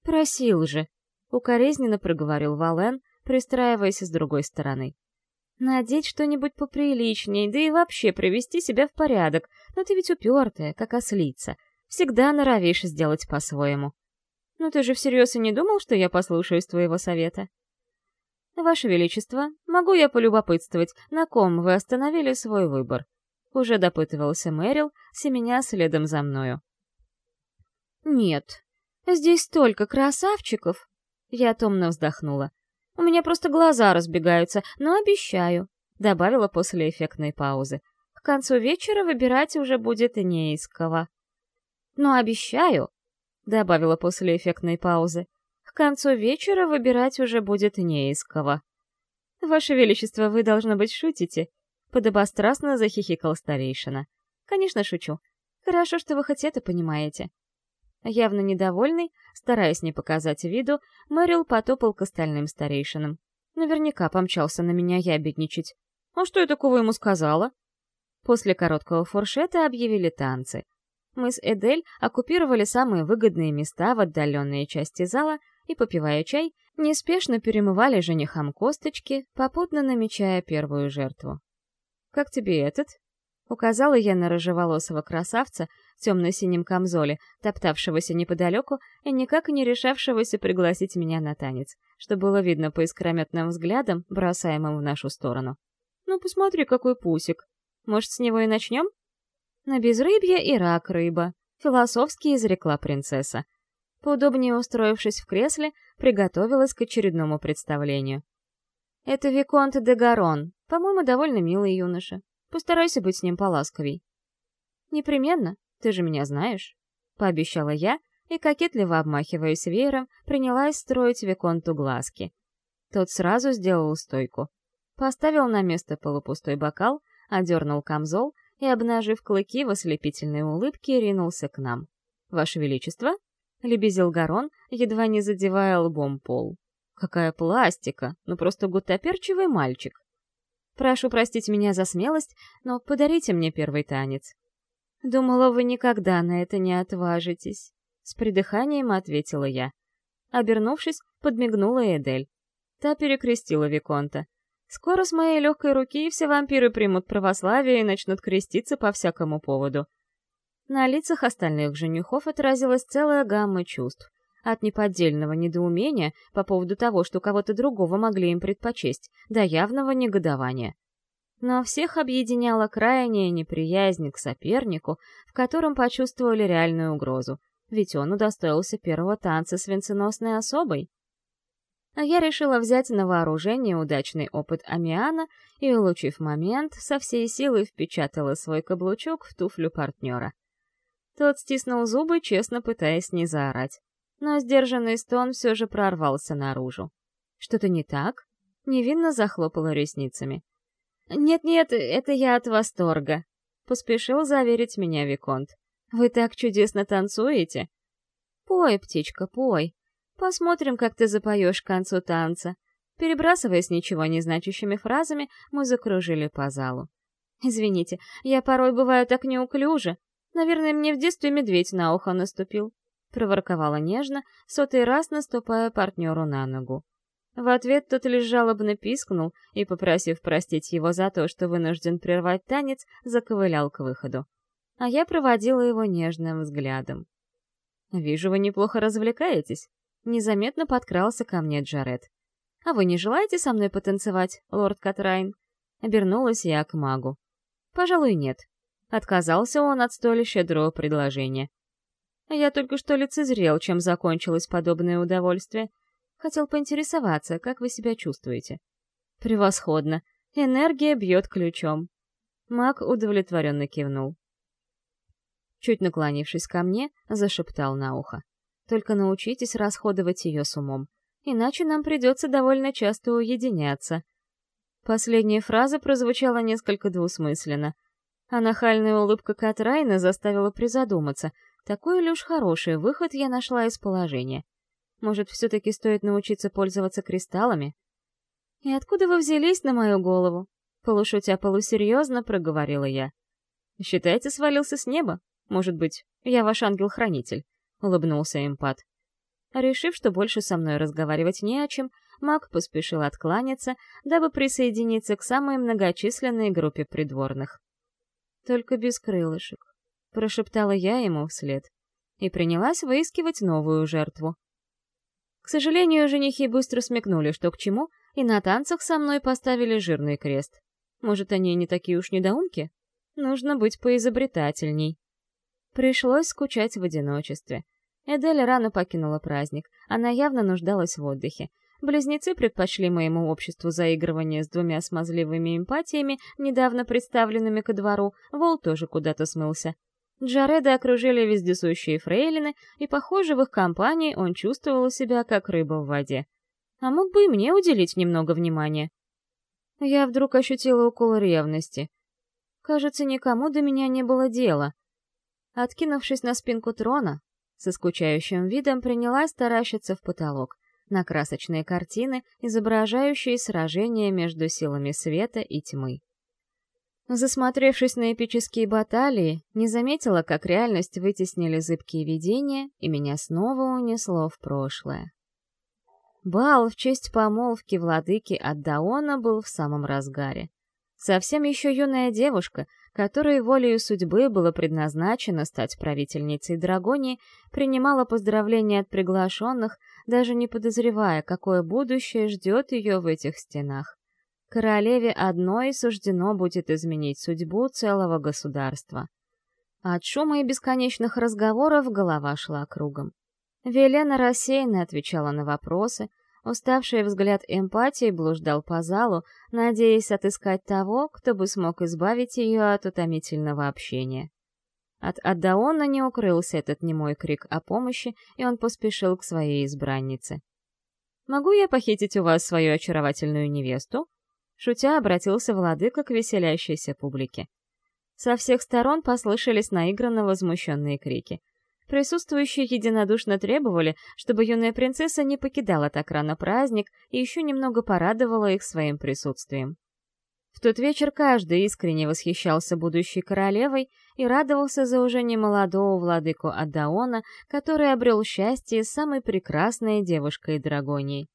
«Просил же», — укоризненно проговорил Вален, пристраиваясь с другой стороны. Надеть что-нибудь поприличнее, да и вообще привести себя в порядок. Но ты ведь упертая, как ослица. Всегда норовишь сделать по-своему. Ну ты же всерьез и не думал, что я послушаюсь твоего совета? Ваше Величество, могу я полюбопытствовать, на ком вы остановили свой выбор? Уже допытывался Мэрил, семеня следом за мною. Нет, здесь столько красавчиков! Я томно вздохнула. У меня просто глаза разбегаются, но обещаю», — добавила после эффектной паузы. К концу вечера выбирать уже будет не из кого. Но обещаю, — добавила после эффектной паузы, — к концу вечера выбирать уже будет не из кого. «Ваше Величество, вы, должно быть, шутите?» — подобострастно захихикал старейшина. «Конечно, шучу. Хорошо, что вы хоть это понимаете». Явно недовольный, стараясь не показать виду, Мэрил потопал к остальным старейшинам. Наверняка помчался на меня ябедничать. А что я такого ему сказала? После короткого фуршета объявили танцы. Мы с Эдель оккупировали самые выгодные места в отдаленные части зала и, попивая чай, неспешно перемывали женихам косточки, попутно намечая первую жертву. «Как тебе этот?» — указала я на рыжеволосого красавца темно-синем камзоле, топтавшегося неподалеку и никак не решавшегося пригласить меня на танец, что было видно по искрометным взглядам, бросаемым в нашу сторону. «Ну, посмотри, какой пусик! Может, с него и начнем?» «На безрыбье и рак рыба», — философски изрекла принцесса. Поудобнее устроившись в кресле, приготовилась к очередному представлению. «Это Виконт де Гарон. По-моему, довольно милый юноша. Постарайся быть с ним поласковей». «Непременно. Ты же меня знаешь», — пообещала я, и, кокетливо обмахиваясь веером, принялась строить Виконту глазки. Тот сразу сделал стойку. Поставил на место полупустой бокал, одернул камзол и, обнажив клыки в ослепительной улыбке, ринулся к нам. «Ваше Величество?» — лебезил Гарон, едва не задевая лбом пол. «Какая пластика! Ну просто гуттаперчивый мальчик!» «Прошу простить меня за смелость, но подарите мне первый танец». «Думала, вы никогда на это не отважитесь», — с придыханием ответила я. Обернувшись, подмигнула Эдель. Та перекрестила Виконта. Скоро с моей легкой руки все вампиры примут православие и начнут креститься по всякому поводу. На лицах остальных женихов отразилась целая гамма чувств. От неподдельного недоумения по поводу того, что кого-то другого могли им предпочесть, до явного негодования. Но всех объединяла крайняя неприязнь к сопернику, в котором почувствовали реальную угрозу, ведь он удостоился первого танца с венценосной особой а я решила взять на вооружение удачный опыт Амиана и, улучив момент, со всей силы впечатала свой каблучок в туфлю партнера. Тот стиснул зубы, честно пытаясь не заорать. Но сдержанный стон все же прорвался наружу. «Что-то не так?» Невинно захлопала ресницами. «Нет-нет, это я от восторга», — поспешил заверить меня Виконт. «Вы так чудесно танцуете!» «Пой, птичка, пой!» Посмотрим, как ты запоешь к концу танца. Перебрасываясь ничего не значащими фразами, мы закружили по залу. Извините, я порой бываю так неуклюже. Наверное, мне в детстве медведь на ухо наступил. Проворковала нежно, сотый раз наступая партнеру на ногу. В ответ тот лишь жалобно пискнул и, попросив простить его за то, что вынужден прервать танец, заковылял к выходу. А я проводила его нежным взглядом. «Вижу, вы неплохо развлекаетесь», Незаметно подкрался ко мне Джаред. «А вы не желаете со мной потанцевать, лорд Катрайн?» Обернулась я к магу. «Пожалуй, нет». Отказался он от столь щедрого предложения. Я только что лицезрел, чем закончилось подобное удовольствие. Хотел поинтересоваться, как вы себя чувствуете. Превосходно. Энергия бьет ключом. Маг удовлетворенно кивнул. Чуть наклонившись ко мне, зашептал на ухо. Только научитесь расходовать ее с умом, иначе нам придется довольно часто уединяться. Последняя фраза прозвучала несколько двусмысленно, а нахальная улыбка Катрайна заставила призадуматься, такой ли уж хороший выход я нашла из положения. Может, все-таки стоит научиться пользоваться кристаллами? «И откуда вы взялись на мою голову?» Полушутя полусерьезно проговорила я. «Считайте, свалился с неба. Может быть, я ваш ангел-хранитель. — улыбнулся эмпат. Решив, что больше со мной разговаривать не о чем, маг поспешил откланяться, дабы присоединиться к самой многочисленной группе придворных. «Только без крылышек», — прошептала я ему вслед, и принялась выискивать новую жертву. К сожалению, женихи быстро смекнули, что к чему, и на танцах со мной поставили жирный крест. Может, они не такие уж недоумки? Нужно быть поизобретательней. Пришлось скучать в одиночестве. Эдель рано покинула праздник, она явно нуждалась в отдыхе. Близнецы предпочли моему обществу заигрывание с двумя смазливыми эмпатиями, недавно представленными ко двору, Вол тоже куда-то смылся. Джареды окружили вездесущие фрейлины, и, похоже, в их компании он чувствовал себя как рыба в воде. А мог бы и мне уделить немного внимания. Я вдруг ощутила укол ревности. Кажется, никому до меня не было дела. Откинувшись на спинку трона, со скучающим видом принялась таращиться в потолок на красочные картины, изображающие сражения между силами света и тьмы. Засмотревшись на эпические баталии, не заметила, как реальность вытеснили зыбкие видения, и меня снова унесло в прошлое. Бал в честь помолвки владыки Аддаона был в самом разгаре. Совсем еще юная девушка, которой волею судьбы было предназначено стать правительницей Драгонии, принимала поздравления от приглашенных, даже не подозревая, какое будущее ждет ее в этих стенах. Королеве одной суждено будет изменить судьбу целого государства. От шума и бесконечных разговоров голова шла кругом. Велена рассеянно отвечала на вопросы, уставший взгляд эмпатии блуждал по залу, надеясь отыскать того, кто бы смог избавить ее от утомительного общения. От Аддаона не укрылся этот немой крик о помощи, и он поспешил к своей избраннице. «Могу я похитить у вас свою очаровательную невесту?» Шутя обратился владыка к веселящейся публике. Со всех сторон послышались наигранно возмущенные крики. Присутствующие единодушно требовали, чтобы юная принцесса не покидала так рано праздник и еще немного порадовала их своим присутствием. В тот вечер каждый искренне восхищался будущей королевой и радовался за уже немолодого владыку Аддаона, который обрел счастье с самой прекрасной девушкой Драгонией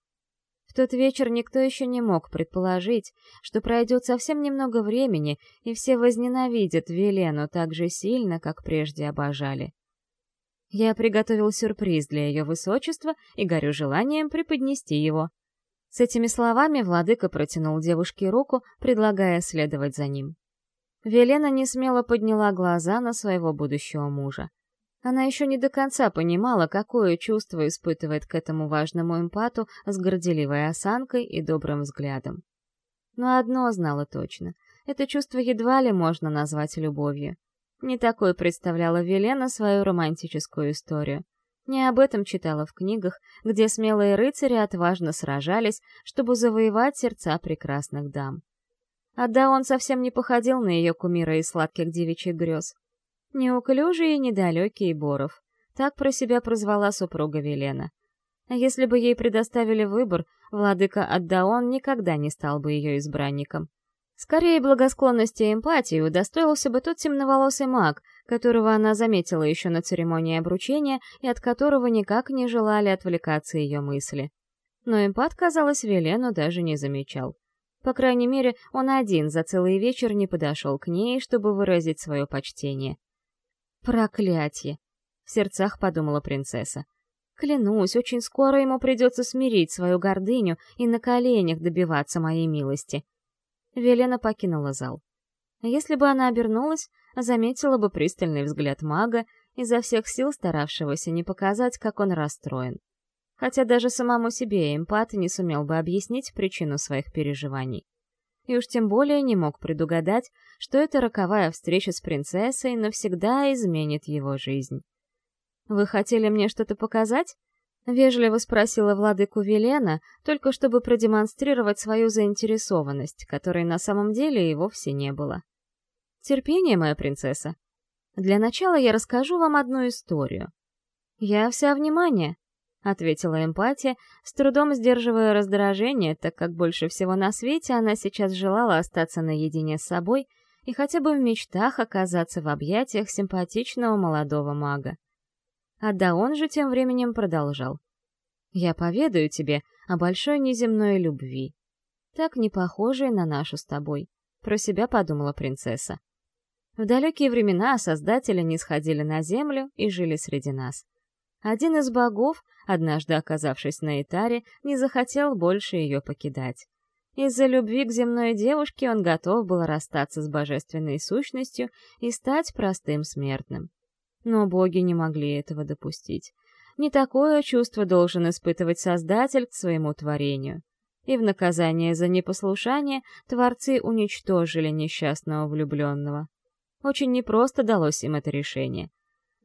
тот вечер никто еще не мог предположить, что пройдет совсем немного времени, и все возненавидят Велену так же сильно, как прежде обожали. Я приготовил сюрприз для ее высочества и горю желанием преподнести его. С этими словами владыка протянул девушке руку, предлагая следовать за ним. Велена несмело подняла глаза на своего будущего мужа. Она еще не до конца понимала, какое чувство испытывает к этому важному эмпату с горделивой осанкой и добрым взглядом. Но одно знала точно — это чувство едва ли можно назвать любовью. Не такой представляла Велена свою романтическую историю. Не об этом читала в книгах, где смелые рыцари отважно сражались, чтобы завоевать сердца прекрасных дам. А да, он совсем не походил на ее кумира из сладких девичьих грез. Неуклюжий и недалекий Боров. Так про себя прозвала супруга Велена. А если бы ей предоставили выбор, владыка Аддаон никогда не стал бы ее избранником. Скорее, благосклонности и эмпатии удостоился бы тот темноволосый маг, которого она заметила еще на церемонии обручения и от которого никак не желали отвлекаться ее мысли. Но эмпат, казалось, Велену даже не замечал. По крайней мере, он один за целый вечер не подошел к ней, чтобы выразить свое почтение. Проклятье! В сердцах подумала принцесса. Клянусь, очень скоро ему придется смирить свою гордыню и на коленях добиваться моей милости. Велена покинула зал. Если бы она обернулась, заметила бы пристальный взгляд мага, изо всех сил старавшегося не показать, как он расстроен. Хотя даже самому себе эмпат не сумел бы объяснить причину своих переживаний и уж тем более не мог предугадать, что эта роковая встреча с принцессой навсегда изменит его жизнь. «Вы хотели мне что-то показать?» — вежливо спросила владыку Велена, только чтобы продемонстрировать свою заинтересованность, которой на самом деле и вовсе не было. «Терпение, моя принцесса. Для начала я расскажу вам одну историю. Я вся внимание», — ответила эмпатия, с трудом сдерживая раздражение, так как больше всего на свете она сейчас желала остаться наедине с собой и хотя бы в мечтах оказаться в объятиях симпатичного молодого мага. А да он же тем временем продолжал. «Я поведаю тебе о большой неземной любви, так не похожей на нашу с тобой», — про себя подумала принцесса. В далекие времена создатели не сходили на землю и жили среди нас. Один из богов, однажды оказавшись на Итаре, не захотел больше ее покидать. Из-за любви к земной девушке он готов был расстаться с божественной сущностью и стать простым смертным. Но боги не могли этого допустить. Не такое чувство должен испытывать Создатель к своему творению. И в наказание за непослушание творцы уничтожили несчастного влюбленного. Очень непросто далось им это решение.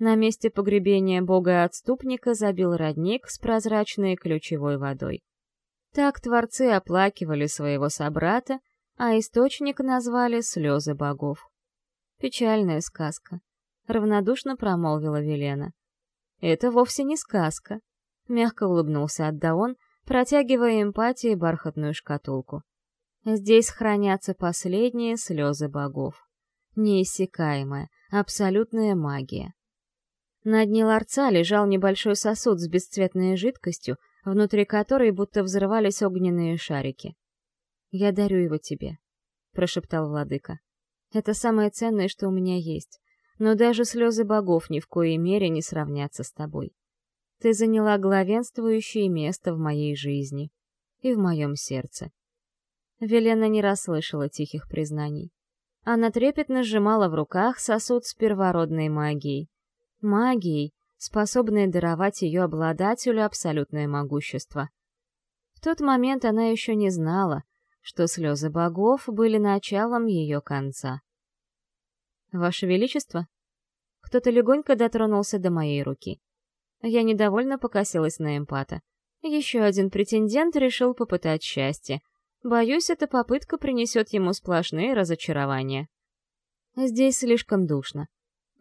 На месте погребения бога-отступника забил родник с прозрачной ключевой водой. Так творцы оплакивали своего собрата, а источник назвали «Слезы богов». Печальная сказка. Равнодушно промолвила Велена. Это вовсе не сказка. Мягко улыбнулся Аддаон, протягивая эмпатии бархатную шкатулку. Здесь хранятся последние слезы богов. Неиссякаемая, абсолютная магия. На дне ларца лежал небольшой сосуд с бесцветной жидкостью, внутри которой будто взрывались огненные шарики. «Я дарю его тебе», — прошептал владыка. «Это самое ценное, что у меня есть. Но даже слезы богов ни в коей мере не сравнятся с тобой. Ты заняла главенствующее место в моей жизни и в моем сердце». Велена не расслышала тихих признаний. Она трепетно сжимала в руках сосуд с первородной магией. Магией, способной даровать ее обладателю абсолютное могущество. В тот момент она еще не знала, что слезы богов были началом ее конца. «Ваше Величество?» Кто-то легонько дотронулся до моей руки. Я недовольно покосилась на эмпата. Еще один претендент решил попытать счастье. Боюсь, эта попытка принесет ему сплошные разочарования. Здесь слишком душно.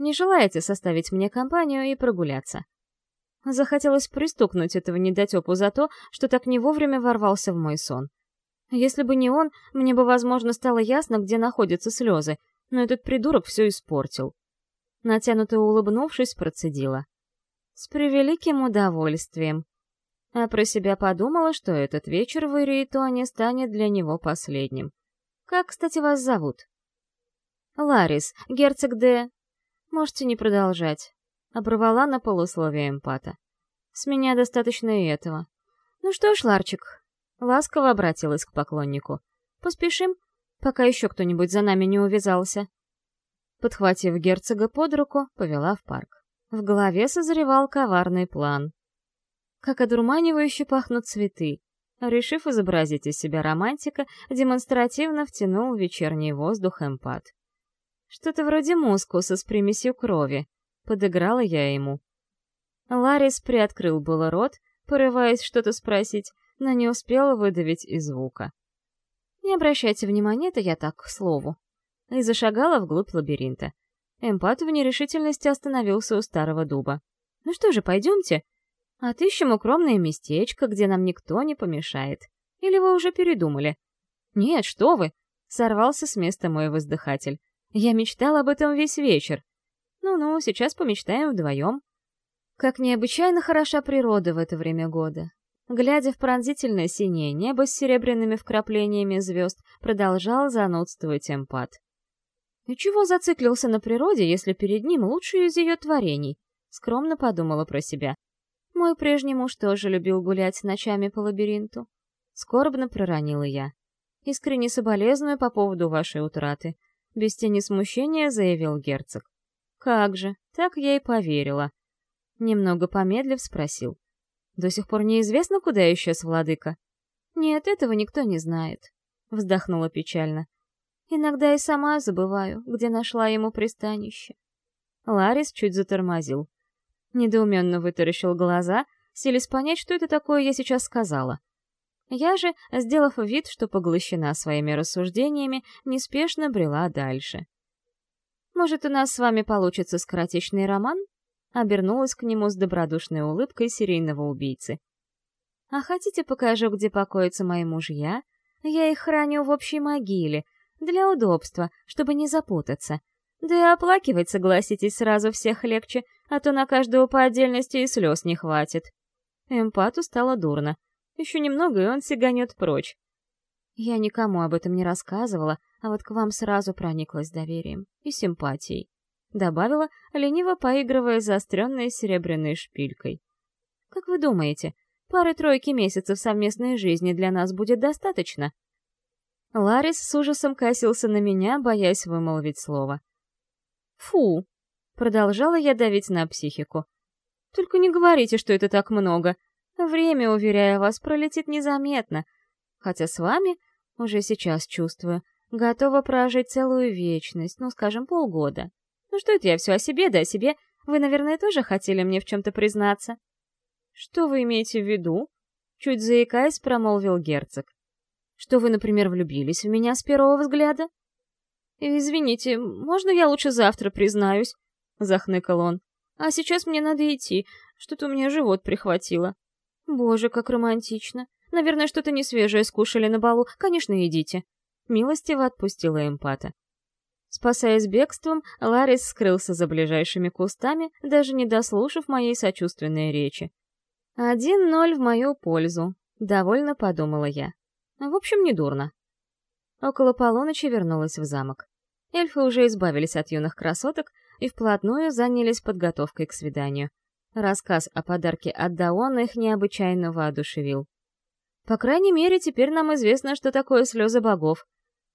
Не желаете составить мне компанию и прогуляться? Захотелось пристукнуть этого недотепу за то, что так не вовремя ворвался в мой сон. Если бы не он, мне бы, возможно, стало ясно, где находятся слезы, но этот придурок все испортил. Натянуто улыбнувшись, процедила. С превеликим удовольствием. А про себя подумала, что этот вечер в Ириэтоне станет для него последним. Как, кстати, вас зовут? Ларис, герцог де... Можете не продолжать. Оборвала на полусловие эмпата. С меня достаточно и этого. Ну что ж, Ларчик, ласково обратилась к поклоннику. Поспешим, пока еще кто-нибудь за нами не увязался. Подхватив герцога под руку, повела в парк. В голове созревал коварный план. Как одурманивающе пахнут цветы. Решив изобразить из себя романтика, демонстративно втянул вечерний воздух эмпат. Что-то вроде мускуса с примесью крови. Подыграла я ему. Ларис приоткрыл было рот, порываясь что-то спросить, но не успела выдавить и звука. Не обращайте внимания, это я так, к слову. И зашагала вглубь лабиринта. Эмпат в нерешительности остановился у старого дуба. «Ну что же, пойдемте. Отыщем укромное местечко, где нам никто не помешает. Или вы уже передумали?» «Нет, что вы!» — сорвался с места мой воздыхатель. Я мечтал об этом весь вечер. Ну-ну, сейчас помечтаем вдвоем. Как необычайно хороша природа в это время года. Глядя в пронзительное синее небо с серебряными вкраплениями звезд, продолжал занудствовать эмпат. И чего зациклился на природе, если перед ним лучшее из ее творений? Скромно подумала про себя. Мой прежний муж тоже любил гулять ночами по лабиринту. Скорбно проронила я. Искренне соболезную по поводу вашей утраты. Без тени смущения заявил герцог. «Как же, так я и поверила». Немного помедлив спросил. «До сих пор неизвестно, куда исчез владыка?» «Нет, этого никто не знает», — вздохнула печально. «Иногда и сама забываю, где нашла ему пристанище». Ларис чуть затормозил. Недоуменно вытаращил глаза, селись понять, что это такое я сейчас сказала. Я же, сделав вид, что поглощена своими рассуждениями, неспешно брела дальше. «Может, у нас с вами получится скоротечный роман?» Обернулась к нему с добродушной улыбкой серийного убийцы. «А хотите, покажу, где покоятся мои мужья? Я их храню в общей могиле, для удобства, чтобы не запутаться. Да и оплакивать, согласитесь, сразу всех легче, а то на каждого по отдельности и слез не хватит». Эмпату стало дурно. Еще немного, и он сиганет прочь. Я никому об этом не рассказывала, а вот к вам сразу прониклась доверием и симпатией. Добавила, лениво поигрывая заостренной серебряной шпилькой. «Как вы думаете, пары-тройки месяцев совместной жизни для нас будет достаточно?» Ларис с ужасом косился на меня, боясь вымолвить слово. «Фу!» — продолжала я давить на психику. Только не говорите, что это так много. Время, уверяю вас, пролетит незаметно. Хотя с вами, уже сейчас чувствую, готова прожить целую вечность, ну, скажем, полгода. Ну что это я все о себе, да о себе? Вы, наверное, тоже хотели мне в чем-то признаться? Что вы имеете в виду? Чуть заикаясь, промолвил герцог. Что вы, например, влюбились в меня с первого взгляда? «Извините, можно я лучше завтра признаюсь?» — захныкал он. «А сейчас мне надо идти, что-то у меня живот прихватило». «Боже, как романтично. Наверное, что-то несвежее скушали на балу. Конечно, идите». Милостиво отпустила эмпата. Спасаясь бегством, Ларис скрылся за ближайшими кустами, даже не дослушав моей сочувственной речи. «Один ноль в мою пользу», — довольно подумала я. В общем, недурно. Около полуночи вернулась в замок. Эльфы уже избавились от юных красоток и вплотную занялись подготовкой к свиданию. Рассказ о подарке от Даона их необычайно воодушевил. По крайней мере, теперь нам известно, что такое слезы богов.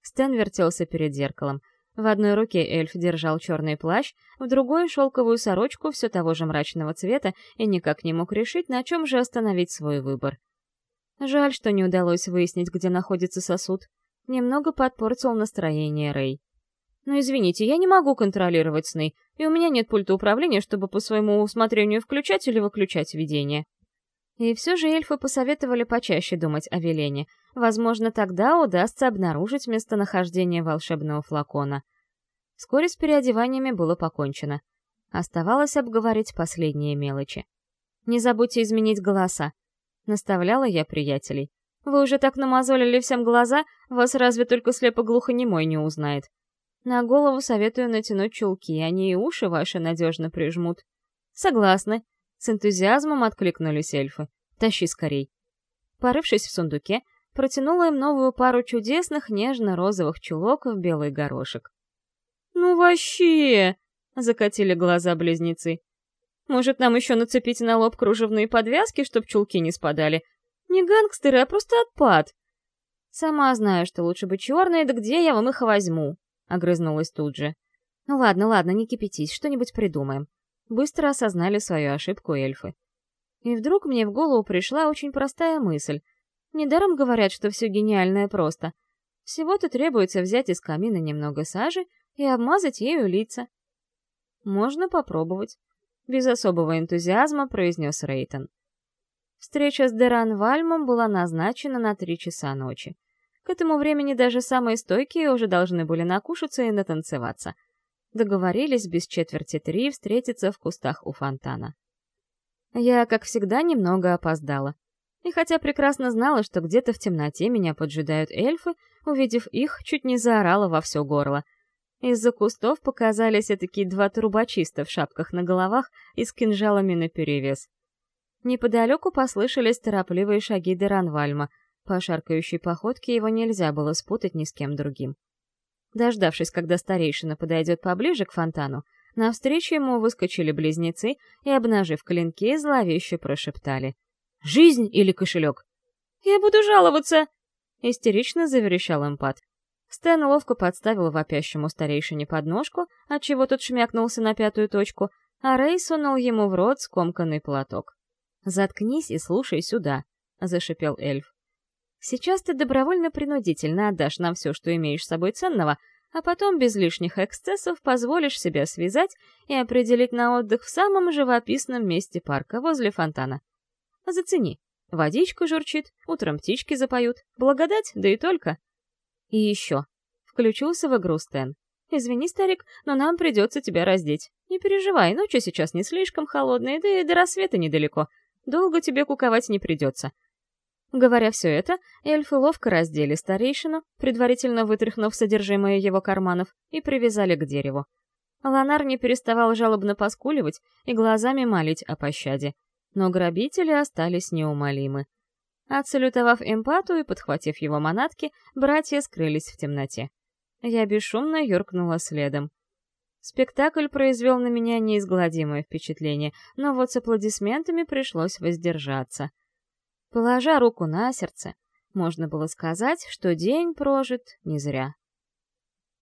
Стэн вертелся перед зеркалом. В одной руке эльф держал черный плащ, в другой — шелковую сорочку все того же мрачного цвета и никак не мог решить, на чем же остановить свой выбор. Жаль, что не удалось выяснить, где находится сосуд. Немного подпортил настроение Рэй. Но извините, я не могу контролировать сны, и у меня нет пульта управления, чтобы по своему усмотрению включать или выключать видение. И все же эльфы посоветовали почаще думать о Велене. Возможно, тогда удастся обнаружить местонахождение волшебного флакона. Вскоре с переодеваниями было покончено. Оставалось обговорить последние мелочи. «Не забудьте изменить голоса», — наставляла я приятелей. «Вы уже так намазолили всем глаза, вас разве только слепо-глухонемой не узнает. На голову советую натянуть чулки, они и уши ваши надежно прижмут. Согласны. С энтузиазмом откликнулись эльфы. Тащи скорей. Порывшись в сундуке, протянула им новую пару чудесных нежно-розовых чулок в белый горошек. «Ну вообще!» — закатили глаза близнецы. «Может, нам еще нацепить на лоб кружевные подвязки, чтоб чулки не спадали? Не гангстеры, а просто отпад!» «Сама знаю, что лучше бы черные, да где я вам их возьму?» — огрызнулась тут же. «Ну ладно, ладно, не кипятись, что-нибудь придумаем». Быстро осознали свою ошибку эльфы. И вдруг мне в голову пришла очень простая мысль. Недаром говорят, что все гениальное просто. Всего-то требуется взять из камина немного сажи и обмазать ею лица. «Можно попробовать», — без особого энтузиазма произнес Рейтон. Встреча с Деран Вальмом была назначена на три часа ночи. К этому времени даже самые стойкие уже должны были накушаться и натанцеваться. Договорились без четверти три встретиться в кустах у фонтана. Я, как всегда, немного опоздала. И хотя прекрасно знала, что где-то в темноте меня поджидают эльфы, увидев их, чуть не заорала во все горло. Из-за кустов показались такие два трубочиста в шапках на головах и с кинжалами наперевес. Неподалеку послышались торопливые шаги Деранвальма — по шаркающей походке его нельзя было спутать ни с кем другим. Дождавшись, когда старейшина подойдет поближе к фонтану, навстречу ему выскочили близнецы и, обнажив клинки, зловеще прошептали. «Жизнь или кошелек?» «Я буду жаловаться!» — истерично заверещал эмпат. Стэн ловко подставил вопящему старейшине подножку, отчего тот шмякнулся на пятую точку, а Рэй сунул ему в рот скомканный платок. «Заткнись и слушай сюда», — зашипел эльф. Сейчас ты добровольно-принудительно отдашь нам все, что имеешь с собой ценного, а потом без лишних эксцессов позволишь себя связать и определить на отдых в самом живописном месте парка возле фонтана. Зацени. Водичка журчит, утром птички запоют, благодать, да и только. И еще. Включился в игру Стэн. «Извини, старик, но нам придется тебя раздеть. Не переживай, ночи сейчас не слишком холодные, да и до рассвета недалеко. Долго тебе куковать не придется. Говоря все это, эльфы ловко раздели старейшину, предварительно вытряхнув содержимое его карманов, и привязали к дереву. Ланар не переставал жалобно поскуливать и глазами молить о пощаде. Но грабители остались неумолимы. Отсалютовав эмпату и подхватив его манатки, братья скрылись в темноте. Я бесшумно юркнула следом. Спектакль произвел на меня неизгладимое впечатление, но вот с аплодисментами пришлось воздержаться — Положа руку на сердце, можно было сказать, что день прожит не зря.